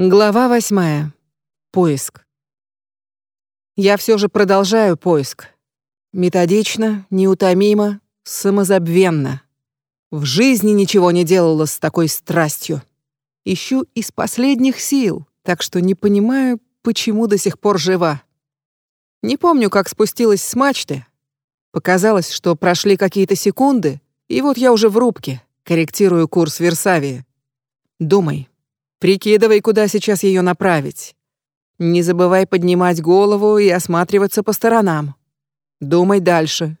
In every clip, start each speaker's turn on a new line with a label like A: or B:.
A: Глава восьмая. Поиск. Я все же продолжаю поиск. Методично, неутомимо, самозабвенно. В жизни ничего не делала с такой страстью. Ищу из последних сил, так что не понимаю, почему до сих пор жива. Не помню, как спустилась с мачты. Показалось, что прошли какие-то секунды, и вот я уже в рубке, корректирую курс Версавии. Думай, Прикидывай, куда сейчас ее направить. Не забывай поднимать голову и осматриваться по сторонам. Думай дальше.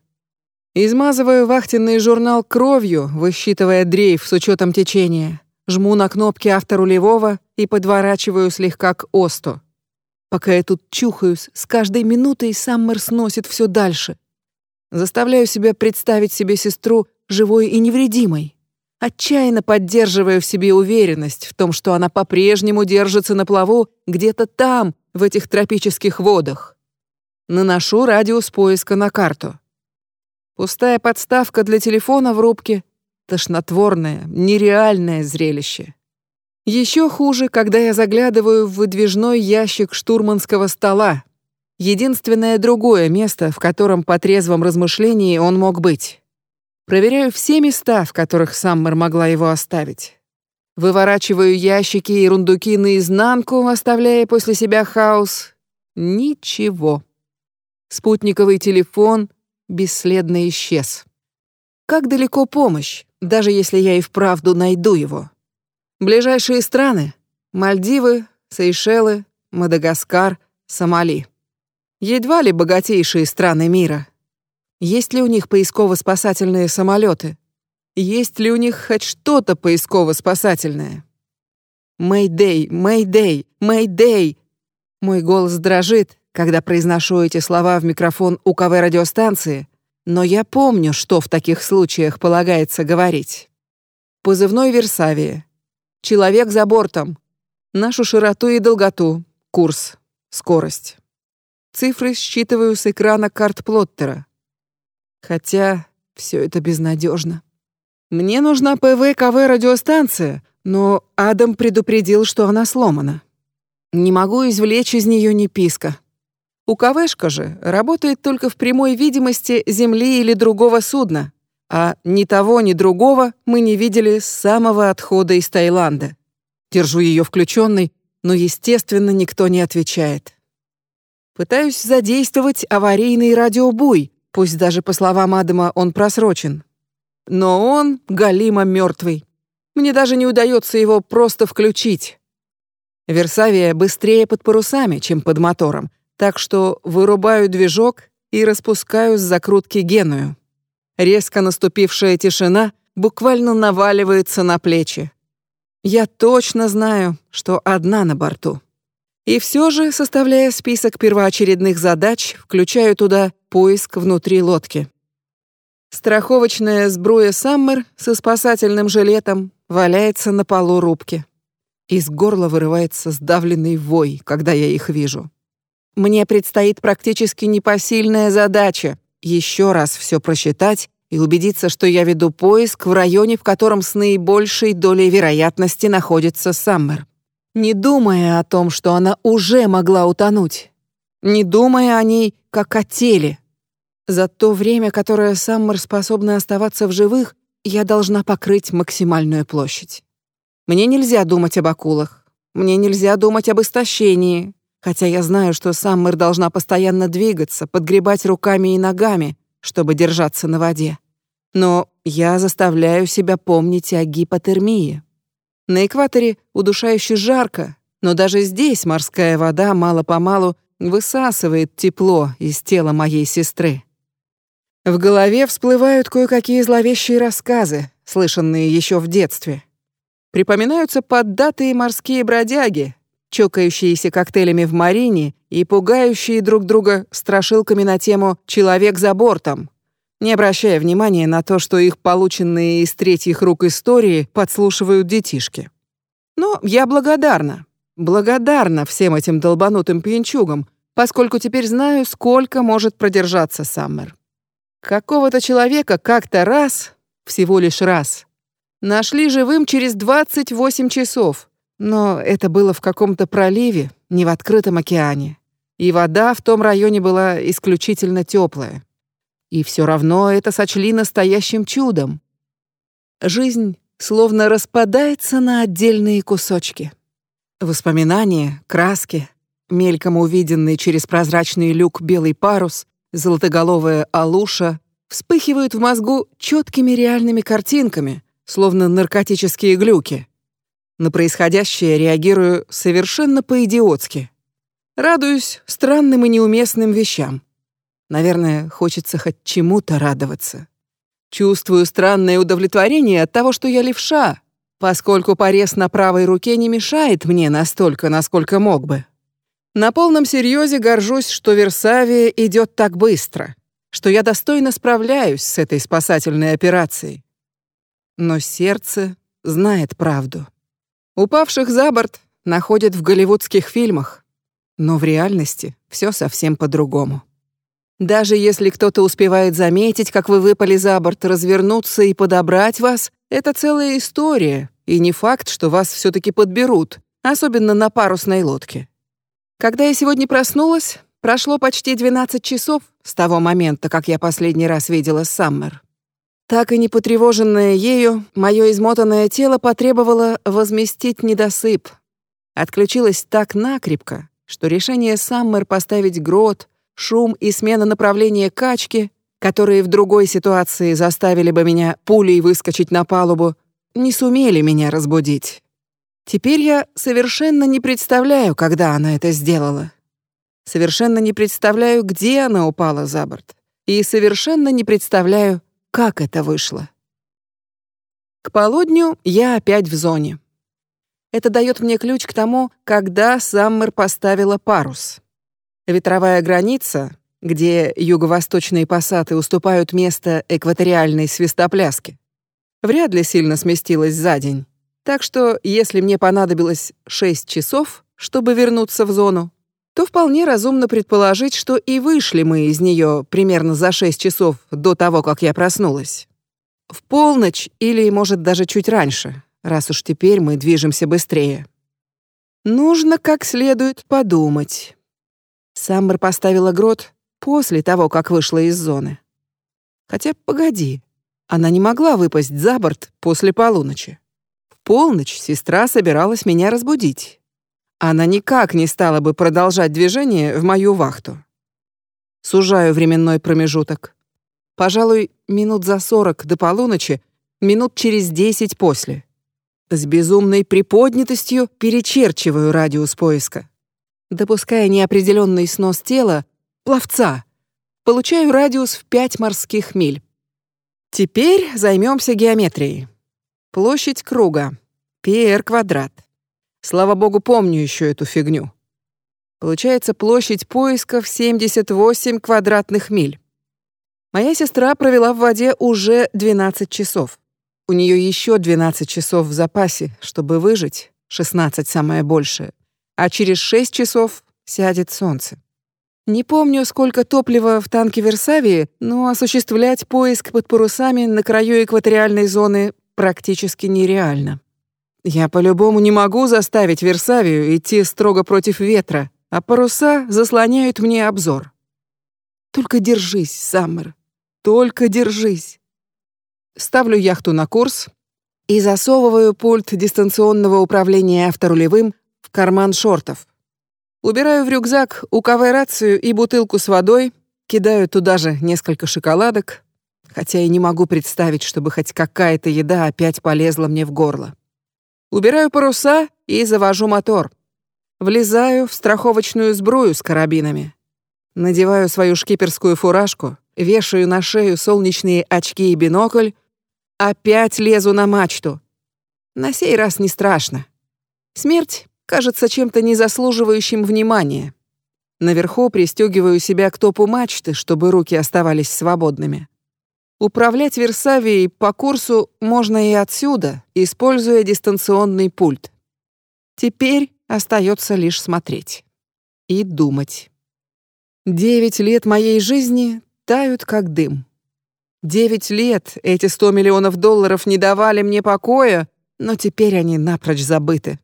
A: Измазываю вахтенный журнал кровью, высчитывая дрейф с учетом течения. Жму на кнопки авторулевого и подворачиваю слегка к осту. Пока я тут чухаюсь, с каждой минутой Саммер сносит все дальше. Заставляю себя представить себе сестру живой и невредимой отчаянно поддерживая в себе уверенность в том, что она по-прежнему держится на плаву где-то там, в этих тропических водах. Наношу радиус поиска на карту. Пустая подставка для телефона в рубке — тошнотворное, нереальное зрелище. Еще хуже, когда я заглядываю в выдвижной ящик штурманского стола. Единственное другое место, в котором по трезвом размышлении он мог быть. Проверяю все места, в которых Саммер могла его оставить. Выворачиваю ящики и рундуки наизнанку, оставляя после себя хаос. Ничего. Спутниковый телефон бесследно исчез. Как далеко помощь, даже если я и вправду найду его? Ближайшие страны — Мальдивы, Сейшелы, Мадагаскар, Сомали. Едва ли богатейшие страны мира — есть ли у них поисково-спасательные самолеты? Есть ли у них хоть что-то поисково-спасательное? Мэйдэй, Мэйдэй, Мэйдэй. Мой голос дрожит, когда произношу эти слова в микрофон УКВ радиостанции, но я помню, что в таких случаях полагается говорить. Позывной Версавия. Человек за бортом. Нашу широту и долготу. Курс. Скорость. Цифры считываю с экрана картплоттера. Хотя все это безнадежно. Мне нужна ПВ-КВ радиостанция, но Адам предупредил, что она сломана. Не могу извлечь из нее ни писка. УКВшка же работает только в прямой видимости Земли или другого судна, а ни того, ни другого мы не видели с самого отхода из Таиланда. Держу ее включенной, но, естественно, никто не отвечает. Пытаюсь задействовать аварийный радиобуй, Пусть даже по словам Адама он просрочен. Но он галимо мертвый. Мне даже не удается его просто включить. Версавия быстрее под парусами, чем под мотором, так что вырубаю движок и распускаю с закрутки Геную. Резко наступившая тишина буквально наваливается на плечи. Я точно знаю, что одна на борту. И все же, составляя список первоочередных задач, включаю туда поиск внутри лодки. Страховочная сбруя Саммер со спасательным жилетом валяется на полу рубки. Из горла вырывается сдавленный вой, когда я их вижу. Мне предстоит практически непосильная задача еще раз все просчитать и убедиться, что я веду поиск в районе, в котором с наибольшей долей вероятности находится Саммер не думая о том, что она уже могла утонуть, не думая о ней как о теле. За то время, которое Саммер способна оставаться в живых, я должна покрыть максимальную площадь. Мне нельзя думать об акулах, мне нельзя думать об истощении, хотя я знаю, что Саммер должна постоянно двигаться, подгребать руками и ногами, чтобы держаться на воде. Но я заставляю себя помнить о гипотермии. На экваторе удушающе жарко, но даже здесь морская вода мало-помалу высасывает тепло из тела моей сестры. В голове всплывают кое-какие зловещие рассказы, слышанные еще в детстве. Припоминаются поддатые морские бродяги, чокающиеся коктейлями в марине и пугающие друг друга страшилками на тему «человек за бортом», не обращая внимания на то, что их полученные из третьих рук истории подслушивают детишки. Но я благодарна, благодарна всем этим долбанутым пьянчугам, поскольку теперь знаю, сколько может продержаться Саммер. Какого-то человека как-то раз, всего лишь раз, нашли живым через 28 часов, Но это было в каком-то проливе, не в открытом океане. И вода в том районе была исключительно теплая. И все равно это сочли настоящим чудом. Жизнь словно распадается на отдельные кусочки. Воспоминания, краски, мельком увиденный через прозрачный люк белый парус, золотоголовая алуша, вспыхивают в мозгу четкими реальными картинками, словно наркотические глюки. На происходящее реагирую совершенно по-идиотски. Радуюсь странным и неуместным вещам. Наверное, хочется хоть чему-то радоваться. Чувствую странное удовлетворение от того, что я левша, поскольку порез на правой руке не мешает мне настолько, насколько мог бы. На полном серьезе горжусь, что Версавия идет так быстро, что я достойно справляюсь с этой спасательной операцией. Но сердце знает правду. Упавших за борт находят в голливудских фильмах, но в реальности все совсем по-другому. Даже если кто-то успевает заметить, как вы выпали за борт, развернуться и подобрать вас, это целая история, и не факт, что вас все таки подберут, особенно на парусной лодке. Когда я сегодня проснулась, прошло почти 12 часов с того момента, как я последний раз видела Саммер. Так и не потревоженное ею, мое измотанное тело потребовало возместить недосып. Отключилось так накрепко, что решение Саммер поставить грот, шум и смена направления качки, которые в другой ситуации заставили бы меня пулей выскочить на палубу, не сумели меня разбудить. Теперь я совершенно не представляю, когда она это сделала. Совершенно не представляю, где она упала за борт. И совершенно не представляю, как это вышло. К полудню я опять в зоне. Это дает мне ключ к тому, когда Саммер поставила парус. Ветровая граница, где юго-восточные пассаты уступают место экваториальной свистопляске, вряд ли сильно сместилась за день. Так что, если мне понадобилось 6 часов, чтобы вернуться в зону, то вполне разумно предположить, что и вышли мы из нее примерно за 6 часов до того, как я проснулась. В полночь или, может, даже чуть раньше, раз уж теперь мы движемся быстрее. Нужно как следует подумать. Самбр поставила грот после того, как вышла из зоны. Хотя, погоди, она не могла выпасть за борт после полуночи. В полночь сестра собиралась меня разбудить. Она никак не стала бы продолжать движение в мою вахту. Сужаю временной промежуток. Пожалуй, минут за сорок до полуночи, минут через десять после. С безумной приподнятостью перечерчиваю радиус поиска допуская неопределенный снос тела, пловца, получаю радиус в 5 морских миль. Теперь займемся геометрией. Площадь круга. PR квадрат. Слава богу, помню еще эту фигню. Получается площадь поиска в 78 квадратных миль. Моя сестра провела в воде уже 12 часов. У нее еще 12 часов в запасе, чтобы выжить, 16 самое большее а через шесть часов сядет солнце. Не помню, сколько топлива в танке Версавии, но осуществлять поиск под парусами на краю экваториальной зоны практически нереально. Я по-любому не могу заставить Версавию идти строго против ветра, а паруса заслоняют мне обзор. Только держись, Саммер. Только держись. Ставлю яхту на курс и засовываю пульт дистанционного управления авторулевым карман шортов. Убираю в рюкзак УКВ-рацию и бутылку с водой, кидаю туда же несколько шоколадок, хотя и не могу представить, чтобы хоть какая-то еда опять полезла мне в горло. Убираю паруса и завожу мотор. Влезаю в страховочную сбрую с карабинами. Надеваю свою шкиперскую фуражку, вешаю на шею солнечные очки и бинокль, опять лезу на мачту. На сей раз не страшно. Смерть кажется чем-то незаслуживающим внимания. Наверху пристегиваю себя к топу мачты, чтобы руки оставались свободными. Управлять Версавией по курсу можно и отсюда, используя дистанционный пульт. Теперь остается лишь смотреть и думать. Девять лет моей жизни тают как дым. Девять лет эти сто миллионов долларов не давали мне покоя, но теперь они напрочь забыты.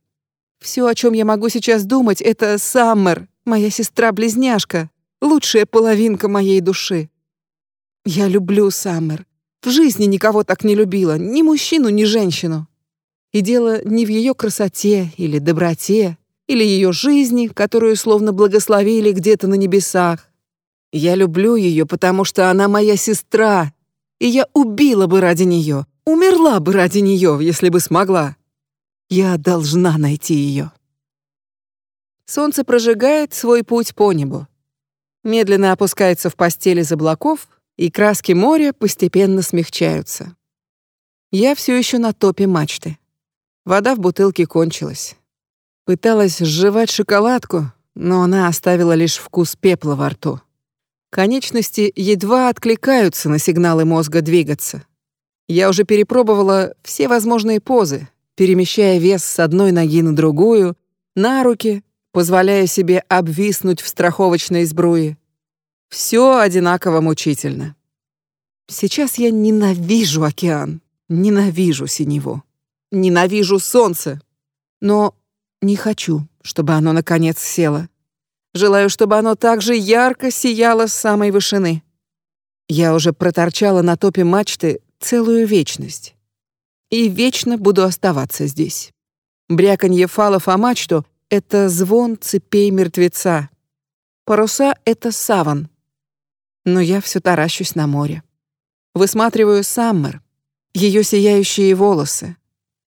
A: Все, о чем я могу сейчас думать, это Саммер, моя сестра-близняшка, лучшая половинка моей души. Я люблю Саммер. В жизни никого так не любила, ни мужчину, ни женщину. И дело не в ее красоте или доброте, или ее жизни, которую словно благословили где-то на небесах. Я люблю ее, потому что она моя сестра, и я убила бы ради нее, умерла бы ради нее, если бы смогла. Я должна найти ее. Солнце прожигает свой путь по небу. Медленно опускается в постели из облаков, и краски моря постепенно смягчаются. Я все еще на топе мачты. Вода в бутылке кончилась. Пыталась сживать шоколадку, но она оставила лишь вкус пепла во рту. Конечности едва откликаются на сигналы мозга двигаться. Я уже перепробовала все возможные позы, перемещая вес с одной ноги на другую, на руки, позволяя себе обвиснуть в страховочной сбруе. Все одинаково мучительно. Сейчас я ненавижу океан, ненавижу синеву, ненавижу солнце, но не хочу, чтобы оно наконец село. Желаю, чтобы оно также ярко сияло с самой вышины. Я уже проторчала на топе мачты целую вечность. И вечно буду оставаться здесь. Бряканье фалов о мачту — это звон цепей мертвеца. Паруса — это саван. Но я все таращусь на море. Высматриваю Саммер, ее сияющие волосы.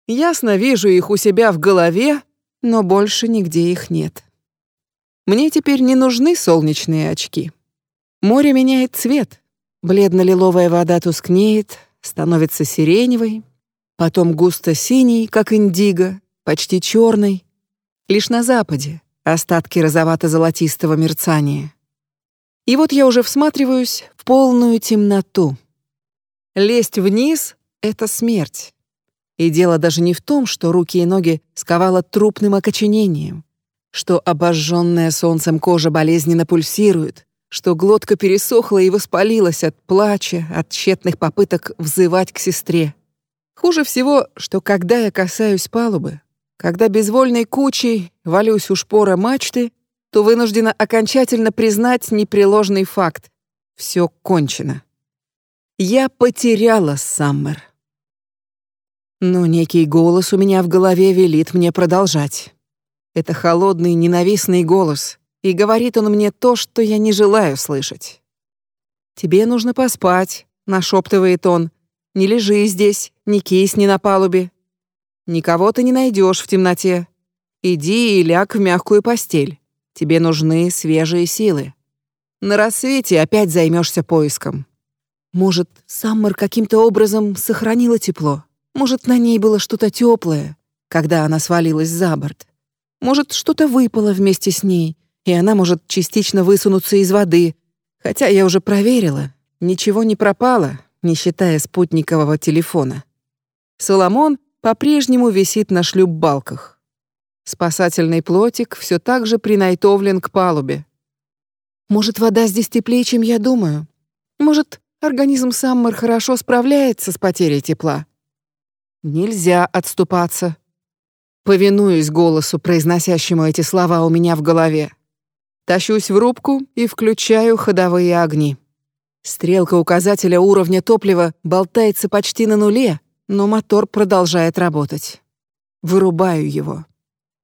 A: Ясно вижу их у себя в голове, но больше нигде их нет. Мне теперь не нужны солнечные очки. Море меняет цвет. Бледно-лиловая вода тускнеет, становится сиреневой, потом густо-синий, как индиго, почти черный. Лишь на западе остатки розовато-золотистого мерцания. И вот я уже всматриваюсь в полную темноту. Лезть вниз — это смерть. И дело даже не в том, что руки и ноги сковало трупным окоченением, что обожженная солнцем кожа болезненно пульсирует, что глотка пересохла и воспалилась от плача, от тщетных попыток взывать к сестре. Хуже всего, что когда я касаюсь палубы, когда безвольной кучей валюсь у шпора мачты, то вынуждена окончательно признать непреложный факт. Все кончено. Я потеряла Саммер. Но некий голос у меня в голове велит мне продолжать. Это холодный, ненавистный голос, и говорит он мне то, что я не желаю слышать. «Тебе нужно поспать», — нашептывает он. «Не лежи здесь, не кисни на палубе. Никого ты не найдешь в темноте. Иди и ляг в мягкую постель. Тебе нужны свежие силы. На рассвете опять займешься поиском. Может, Саммер каким-то образом сохранила тепло? Может, на ней было что-то теплое, когда она свалилась за борт?» Может, что-то выпало вместе с ней, и она может частично высунуться из воды. Хотя я уже проверила, ничего не пропало, не считая спутникового телефона. Соломон по-прежнему висит на шлюпбалках. Спасательный плотик все так же принайтовлен к палубе. Может, вода здесь теплее, чем я думаю? Может, организм Саммер хорошо справляется с потерей тепла? Нельзя отступаться. Повинуюсь голосу, произносящему эти слова у меня в голове. Тащусь в рубку и включаю ходовые огни. Стрелка указателя уровня топлива болтается почти на нуле, но мотор продолжает работать. Вырубаю его.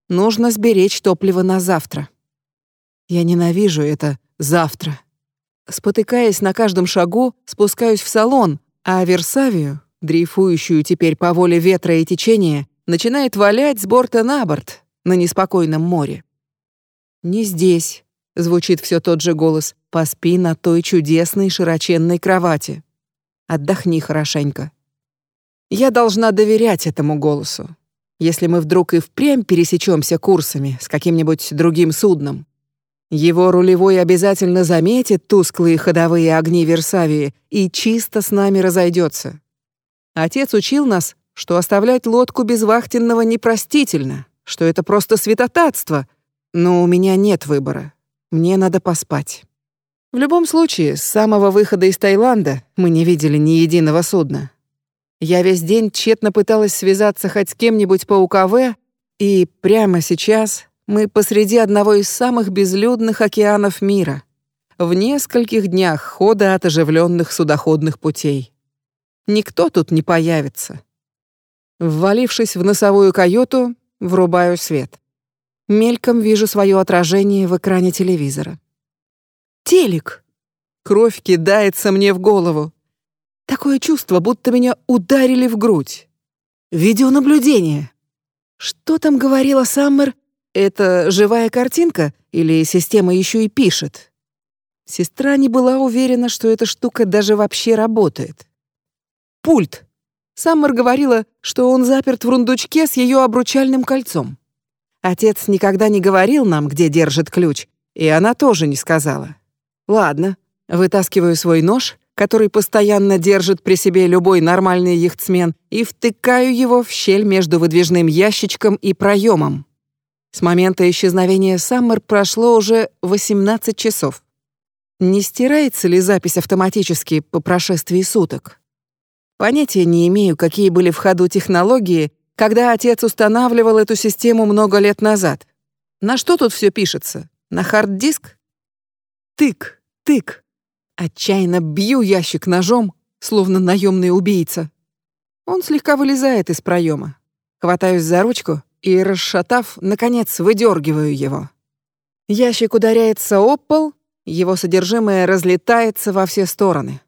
A: Нужно сберечь топливо на завтра. Я ненавижу это «завтра». Спотыкаясь на каждом шагу, спускаюсь в салон, а Версавию, дрейфующую теперь по воле ветра и течения, начинает валять с борта на борт на неспокойном море. «Не здесь», — звучит все тот же голос, «поспи на той чудесной широченной кровати. Отдохни хорошенько». Я должна доверять этому голосу. Если мы вдруг и впрямь пересечемся курсами с каким-нибудь другим судном, его рулевой обязательно заметит тусклые ходовые огни Версавии и чисто с нами разойдется. Отец учил нас, что оставлять лодку без вахтенного непростительно, что это просто святотатство, но у меня нет выбора. Мне надо поспать. В любом случае, с самого выхода из Таиланда мы не видели ни единого судна. Я весь день тщетно пыталась связаться хоть с кем-нибудь по УКВ, И прямо сейчас мы посреди одного из самых безлюдных океанов мира, в нескольких днях хода от оживленных судоходных путей. Никто тут не появится. Ввалившись в носовую каюту, врубаю свет. Мельком вижу свое отражение в экране телевизора. Телек! Кровь кидается мне в голову. Такое чувство, будто меня ударили в грудь. Видеонаблюдение. Что там говорила Саммер? Это живая картинка или система еще и пишет? Сестра не была уверена, что эта штука даже вообще работает. Пульт. Саммер говорила, что он заперт в рундучке с ее обручальным кольцом. Отец никогда не говорил нам, где держит ключ, и она тоже не сказала. Ладно, вытаскиваю свой нож, который постоянно держит при себе любой нормальный яхтсмен, и втыкаю его в щель между выдвижным ящичком и проемом. С момента исчезновения Саммер прошло уже 18 часов. Не стирается ли запись автоматически по прошествии суток? Понятия не имею, какие были в ходу технологии, когда отец устанавливал эту систему много лет назад. На что тут все пишется? На хард-диск? Тык, тык. Отчаянно бью ящик ножом, словно наемный убийца. Он слегка вылезает из проема. Хватаюсь за ручку и, расшатав, наконец выдергиваю его. Ящик ударяется об пол, его содержимое разлетается во все стороны.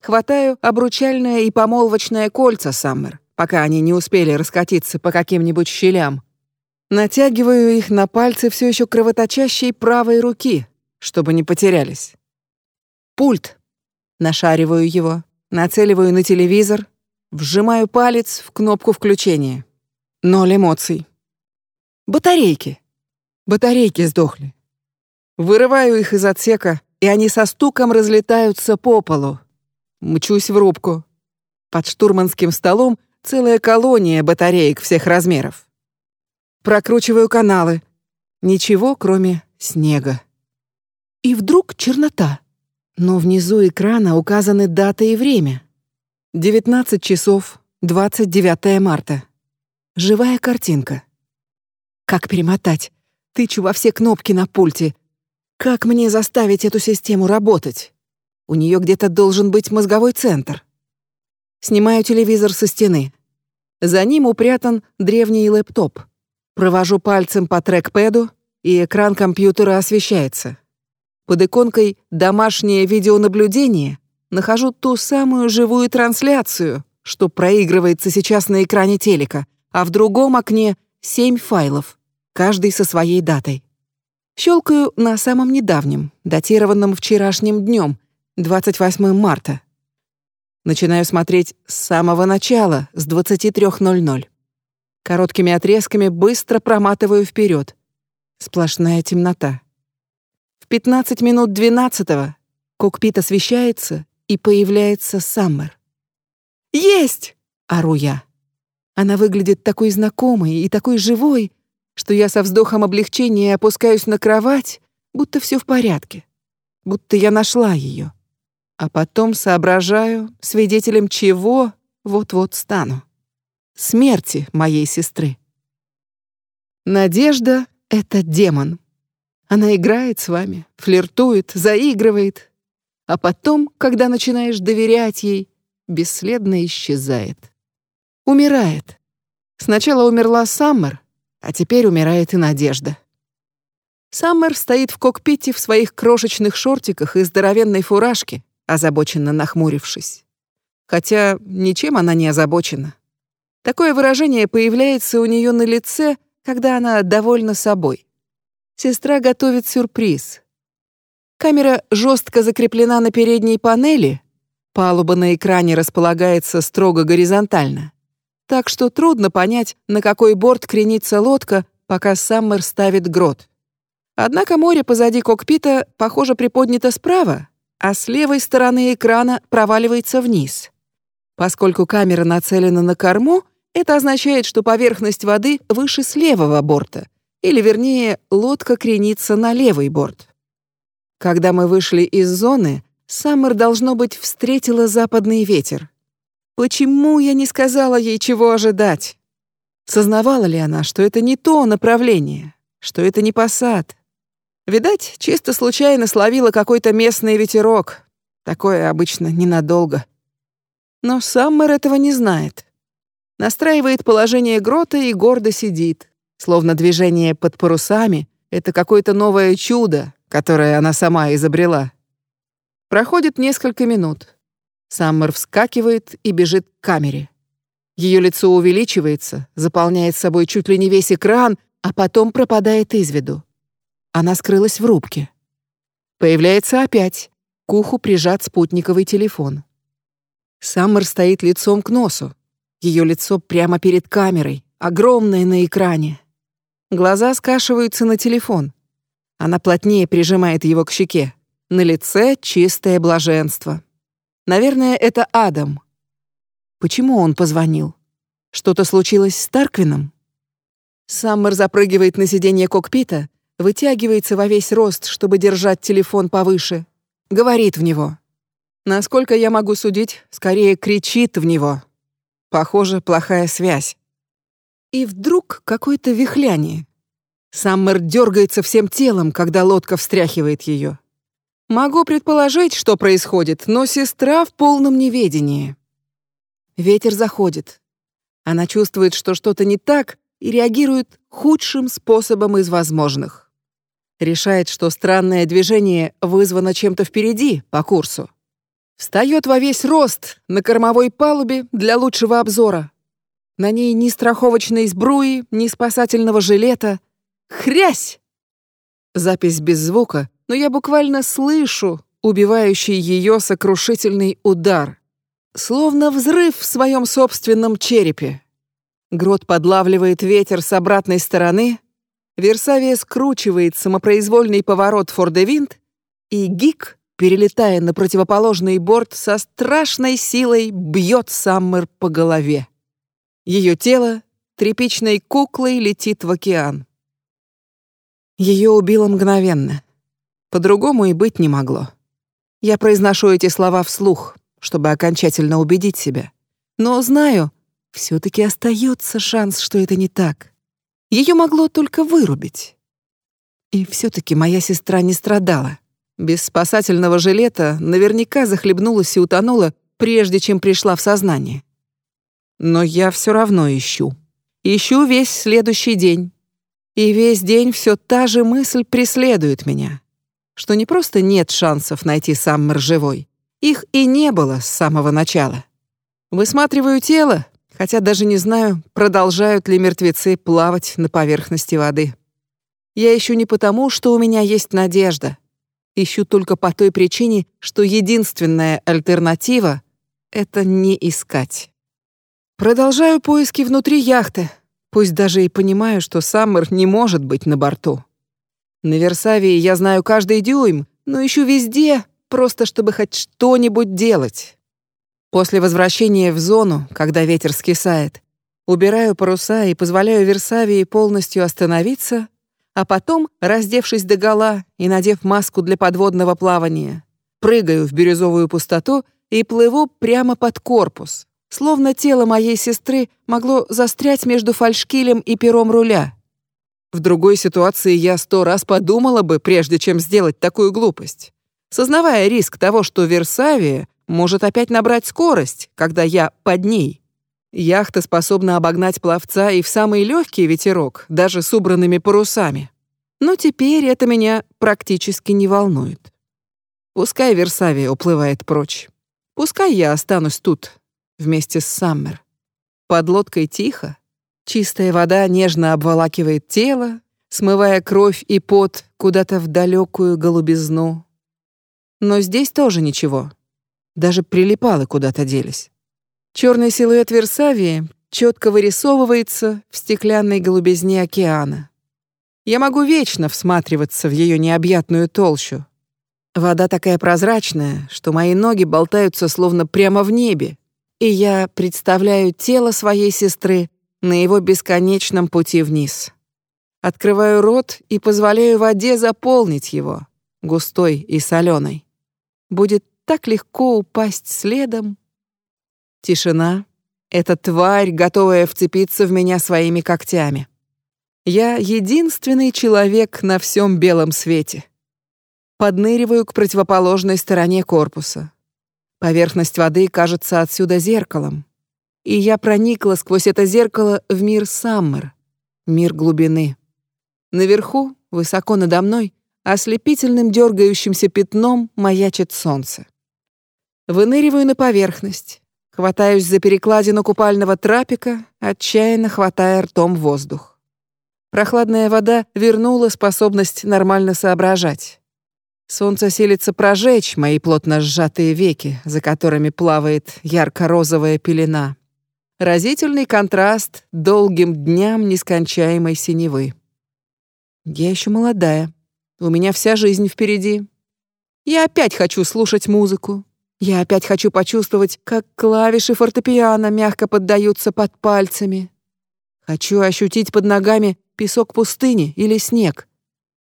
A: Хватаю обручальное и помолвочное кольца Саммер, пока они не успели раскатиться по каким-нибудь щелям. Натягиваю их на пальцы все еще кровоточащей правой руки, чтобы не потерялись. Пульт. Нашариваю его, нацеливаю на телевизор, вжимаю палец в кнопку включения. Ноль эмоций. Батарейки. Батарейки сдохли. Вырываю их из отсека, и они со стуком разлетаются по полу, Мчусь в рубку. Под штурманским столом целая колония батареек всех размеров. Прокручиваю каналы. Ничего, кроме снега. И вдруг чернота. Но внизу экрана указаны дата и время. 19 часов 29 марта. Живая картинка. Как перемотать? Тычу во все кнопки на пульте. Как мне заставить эту систему работать? У нее где-то должен быть мозговой центр. Снимаю телевизор со стены. За ним упрятан древний лэптоп. Провожу пальцем по трекпэду, и экран компьютера освещается. Под иконкой «Домашнее видеонаблюдение» нахожу ту самую живую трансляцию, что проигрывается сейчас на экране телека, а в другом окне семь файлов, каждый со своей датой. Щелкаю на самом недавнем, датированном вчерашним днем, 28 марта. Начинаю смотреть с самого начала, с 23.00. Короткими отрезками быстро проматываю вперед. Сплошная темнота. В 15 минут 12 кокпит освещается, и появляется Саммер. «Есть!» — ору я. Она выглядит такой знакомой и такой живой, что я со вздохом облегчения опускаюсь на кровать, будто все в порядке, будто я нашла ее а потом соображаю, свидетелем чего вот-вот стану. Смерти моей сестры. Надежда — это демон. Она играет с вами, флиртует, заигрывает, а потом, когда начинаешь доверять ей, бесследно исчезает. Умирает. Сначала умерла Саммер, а теперь умирает и Надежда. Саммер стоит в кокпите в своих крошечных шортиках и здоровенной фуражке, озабоченно нахмурившись. Хотя ничем она не озабочена. Такое выражение появляется у нее на лице, когда она довольна собой. Сестра готовит сюрприз. Камера жестко закреплена на передней панели, палуба на экране располагается строго горизонтально. Так что трудно понять, на какой борт кренится лодка, пока Саммер ставит грот. Однако море позади кокпита, похоже, приподнято справа, а с левой стороны экрана проваливается вниз. Поскольку камера нацелена на корму, это означает, что поверхность воды выше с левого борта, или вернее, лодка кренится на левый борт. Когда мы вышли из зоны, Саммер, должно быть, встретила западный ветер. Почему я не сказала ей, чего ожидать? Сознавала ли она, что это не то направление, что это не посад? Видать, чисто случайно словила какой-то местный ветерок. Такое обычно ненадолго. Но Саммер этого не знает. Настраивает положение грота и гордо сидит, словно движение под парусами — это какое-то новое чудо, которое она сама изобрела. Проходит несколько минут. Саммер вскакивает и бежит к камере. Ее лицо увеличивается, заполняет собой чуть ли не весь экран, а потом пропадает из виду. Она скрылась в рубке. Появляется опять. К уху прижат спутниковый телефон. Саммер стоит лицом к носу. Ее лицо прямо перед камерой, огромное на экране. Глаза скашиваются на телефон. Она плотнее прижимает его к щеке. На лице чистое блаженство. Наверное, это Адам. Почему он позвонил? Что-то случилось с Тарквином? Саммер запрыгивает на сиденье кокпита, вытягивается во весь рост, чтобы держать телефон повыше. Говорит в него. Насколько я могу судить, скорее кричит в него. Похоже, плохая связь. И вдруг какое-то вихляние. Саммер дергается всем телом, когда лодка встряхивает ее. Могу предположить, что происходит, но сестра в полном неведении. Ветер заходит. Она чувствует, что что-то не так, и реагирует худшим способом из возможных. Решает, что странное движение вызвано чем-то впереди, по курсу. Встает во весь рост на кормовой палубе для лучшего обзора. На ней ни страховочной сбруи, ни спасательного жилета. Хрясь! Запись без звука, но я буквально слышу убивающий ее сокрушительный удар. Словно взрыв в своем собственном черепе. Грот подлавливает ветер с обратной стороны, Версавия скручивает самопроизвольный поворот фордевинт, и Гик, перелетая на противоположный борт, со страшной силой бьет Саммер по голове. Ее тело тряпичной куклой летит в океан. Ее убило мгновенно. По-другому и быть не могло. Я произношу эти слова вслух, чтобы окончательно убедить себя. Но знаю, все таки остается шанс, что это не так. Ее могло только вырубить. И все таки моя сестра не страдала. Без спасательного жилета наверняка захлебнулась и утонула, прежде чем пришла в сознание. Но я все равно ищу. Ищу весь следующий день. И весь день все та же мысль преследует меня. Что не просто нет шансов найти Саммер живой. Их и не было с самого начала. Высматриваю тело, хотя даже не знаю, продолжают ли мертвецы плавать на поверхности воды. Я ищу не потому, что у меня есть надежда. Ищу только по той причине, что единственная альтернатива — это не искать. Продолжаю поиски внутри яхты, пусть даже и понимаю, что Саммер не может быть на борту. На Версавии я знаю каждый дюйм, но ищу везде, просто чтобы хоть что-нибудь делать. После возвращения в зону, когда ветер скисает, убираю паруса и позволяю Версавии полностью остановиться, а потом, раздевшись догола и надев маску для подводного плавания, прыгаю в бирюзовую пустоту и плыву прямо под корпус, словно тело моей сестры могло застрять между фальшкилем и пером руля. В другой ситуации я сто раз подумала бы, прежде чем сделать такую глупость, сознавая риск того, что Версавия может опять набрать скорость, когда я под ней. Яхта способна обогнать пловца и в самый легкий ветерок, даже с убранными парусами. Но теперь это меня практически не волнует. Пускай Версавия уплывает прочь. Пускай я останусь тут, вместе с Саммер. Под лодкой тихо. Чистая вода нежно обволакивает тело, смывая кровь и пот куда-то в далекую голубизну. Но здесь тоже ничего. Даже прилипалы куда-то делись. Черный силуэт Версавии четко вырисовывается в стеклянной голубизне океана. Я могу вечно всматриваться в ее необъятную толщу. Вода такая прозрачная, что мои ноги болтаются словно прямо в небе, и я представляю тело своей сестры на его бесконечном пути вниз. Открываю рот и позволяю воде заполнить его, густой и соленой. Будет так легко упасть следом. Тишина, эта тварь, готовая вцепиться в меня своими когтями. Я единственный человек на всем белом свете. Подныриваю к противоположной стороне корпуса. Поверхность воды кажется отсюда зеркалом. И я проникла сквозь это зеркало в мир Саммер, мир глубины. Наверху, высоко надо мной, ослепительным дергающимся пятном маячит солнце. Выныриваю на поверхность, хватаюсь за перекладину купального трапика, отчаянно хватая ртом воздух. Прохладная вода вернула способность нормально соображать. Солнце силится прожечь мои плотно сжатые веки, за которыми плавает ярко-розовая пелена. Разительный контраст долгим дням нескончаемой синевы. Я еще молодая. У меня вся жизнь впереди. Я опять хочу слушать музыку. Я опять хочу почувствовать, как клавиши фортепиано мягко поддаются под пальцами. Хочу ощутить под ногами песок пустыни или снег.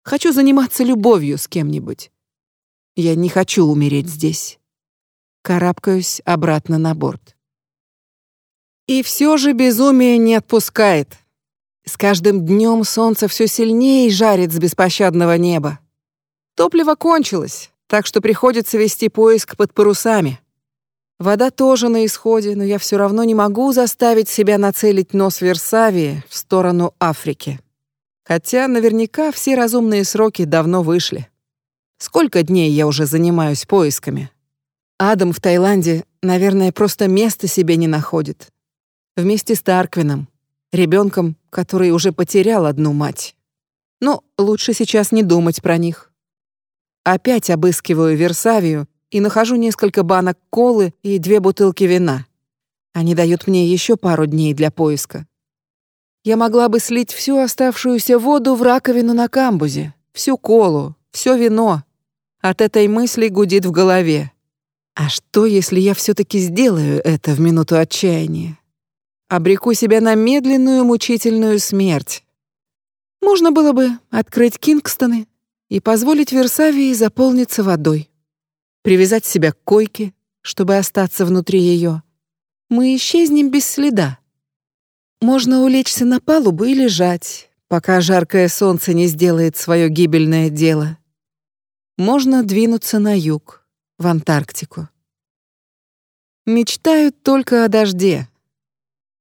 A: Хочу заниматься любовью с кем-нибудь. Я не хочу умереть здесь. Карабкаюсь обратно на борт. И все же безумие не отпускает. С каждым днем солнце все сильнее жарит с беспощадного неба. Топливо кончилось, так что приходится вести поиск под парусами. Вода тоже на исходе, но я все равно не могу заставить себя нацелить нос Версавии в сторону Африки. Хотя наверняка все разумные сроки давно вышли. Сколько дней я уже занимаюсь поисками? Адам в Таиланде, наверное, просто места себе не находит. Вместе с Тарквином, ребенком, который уже потерял одну мать. Но лучше сейчас не думать про них. Опять обыскиваю Версавию и нахожу несколько банок колы и две бутылки вина. Они дают мне еще пару дней для поиска. Я могла бы слить всю оставшуюся воду в раковину на камбузе, всю колу, все вино. От этой мысли гудит в голове. А что, если я все-таки сделаю это в минуту отчаяния? Обреку себя на медленную мучительную смерть. Можно было бы открыть Кингстоны и позволить Версавии заполниться водой. Привязать себя к койке, чтобы остаться внутри ее. Мы исчезнем без следа. Можно улечься на палубу и лежать, пока жаркое солнце не сделает свое гибельное дело можно двинуться на юг, в Антарктику. Мечтаю только о дожде.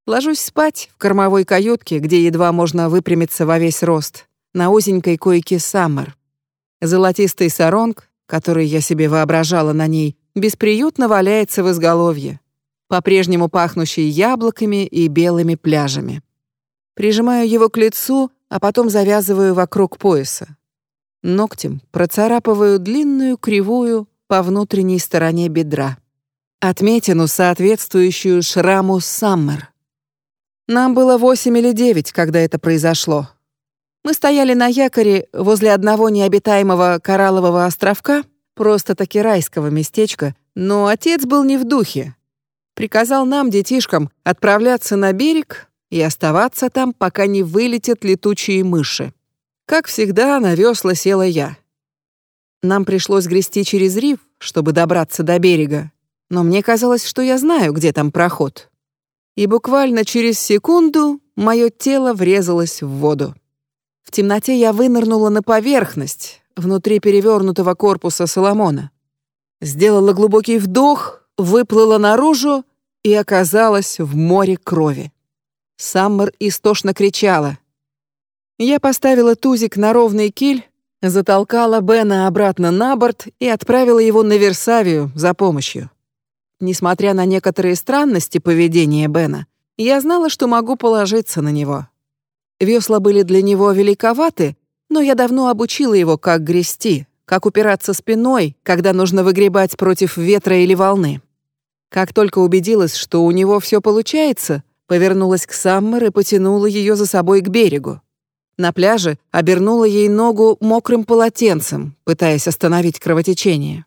A: Ложусь спать в кормовой каютке, где едва можно выпрямиться во весь рост, на узенькой койке Саммер. Золотистый саронг, который я себе воображала на ней, бесприютно валяется в изголовье, по-прежнему пахнущий яблоками и белыми пляжами. Прижимаю его к лицу, а потом завязываю вокруг пояса. Ногтем процарапываю длинную кривую по внутренней стороне бедра. Отметину, соответствующую шраму Саммер. Нам было восемь или девять, когда это произошло. Мы стояли на якоре возле одного необитаемого кораллового островка, просто-таки райского местечка, но отец был не в духе. Приказал нам, детишкам, отправляться на берег и оставаться там, пока не вылетят летучие мыши. Как всегда, на весла села я. Нам пришлось грести через риф, чтобы добраться до берега, но мне казалось, что я знаю, где там проход. И буквально через секунду мое тело врезалось в воду. В темноте я вынырнула на поверхность, внутри перевернутого корпуса Соломона. Сделала глубокий вдох, выплыла наружу и оказалась в море крови. Саммер истошно кричала — я поставила тузик на ровный киль, затолкала Бена обратно на борт и отправила его на Версавию за помощью. Несмотря на некоторые странности поведения Бена, я знала, что могу положиться на него. Весла были для него великоваты, но я давно обучила его, как грести, как упираться спиной, когда нужно выгребать против ветра или волны. Как только убедилась, что у него все получается, повернулась к Саммер и потянула ее за собой к берегу. На пляже обернула ей ногу мокрым полотенцем, пытаясь остановить кровотечение.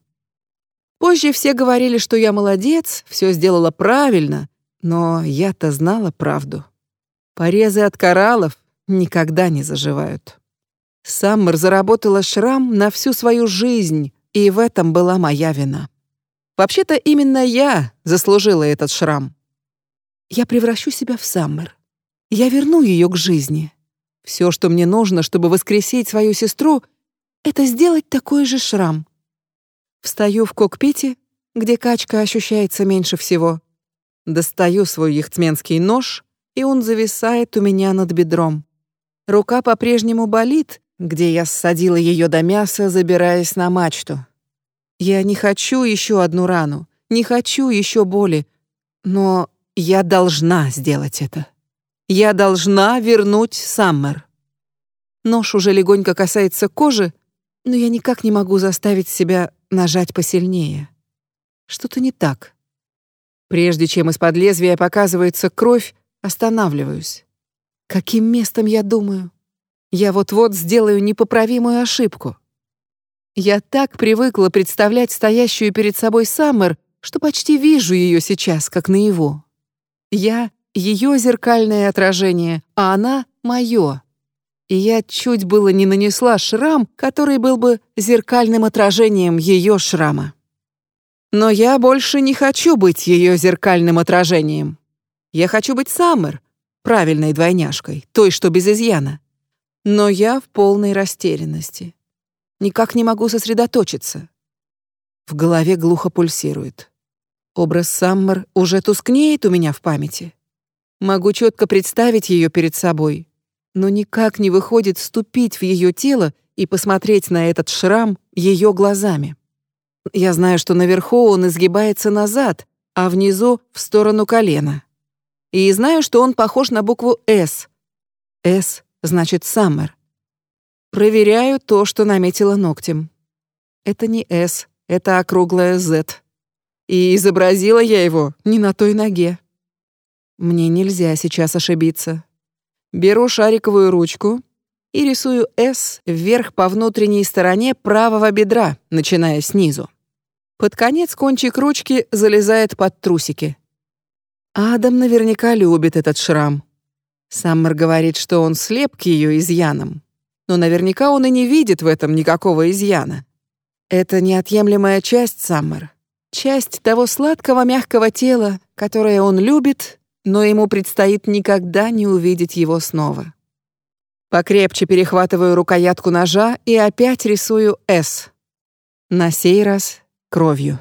A: Позже все говорили, что я молодец, все сделала правильно, но я-то знала правду. Порезы от кораллов никогда не заживают. Саммер заработала шрам на всю свою жизнь, и в этом была моя вина. Вообще-то именно я заслужила этот шрам. Я превращу себя в Саммер. Я верну ее к жизни. Все, что мне нужно, чтобы воскресить свою сестру, это сделать такой же шрам. Встаю в кокпите, где качка ощущается меньше всего. Достаю свой яхтсменский нож, и он зависает у меня над бедром. Рука по-прежнему болит, где я ссадила ее до мяса, забираясь на мачту. Я не хочу еще одну рану, не хочу еще боли, но я должна сделать это. Я должна вернуть Саммер. Нож уже легонько касается кожи, но я никак не могу заставить себя нажать посильнее. Что-то не так. Прежде чем из-под лезвия показывается кровь, останавливаюсь. Каким местом я думаю? Я вот-вот сделаю непоправимую ошибку. Я так привыкла представлять стоящую перед собой Саммер, что почти вижу ее сейчас, как наяву. Я ее зеркальное отражение, а она — мое. И я чуть было не нанесла шрам, который был бы зеркальным отражением ее шрама. Но я больше не хочу быть ее зеркальным отражением. Я хочу быть Саммер, правильной двойняшкой, той, что без изъяна. Но я в полной растерянности. Никак не могу сосредоточиться. В голове глухо пульсирует. Образ Саммер уже тускнеет у меня в памяти. Могу четко представить ее перед собой, но никак не выходит вступить в ее тело и посмотреть на этот шрам ее глазами. Я знаю, что наверху он изгибается назад, а внизу — в сторону колена. И знаю, что он похож на букву «С». «С» значит «Саммер». Проверяю то, что наметила ногтем. Это не «С», это округлая «З». И изобразила я его не на той ноге. Мне нельзя сейчас ошибиться. Беру шариковую ручку и рисую «С» вверх по внутренней стороне правого бедра, начиная снизу. Под конец кончик ручки залезает под трусики. Адам наверняка любит этот шрам. Саммер говорит, что он слеп к ее изъянам. Но наверняка он и не видит в этом никакого изъяна. Это неотъемлемая часть Саммер. Часть того сладкого мягкого тела, которое он любит но ему предстоит никогда не увидеть его снова. Покрепче перехватываю рукоятку ножа и опять рисую «С». На сей раз кровью.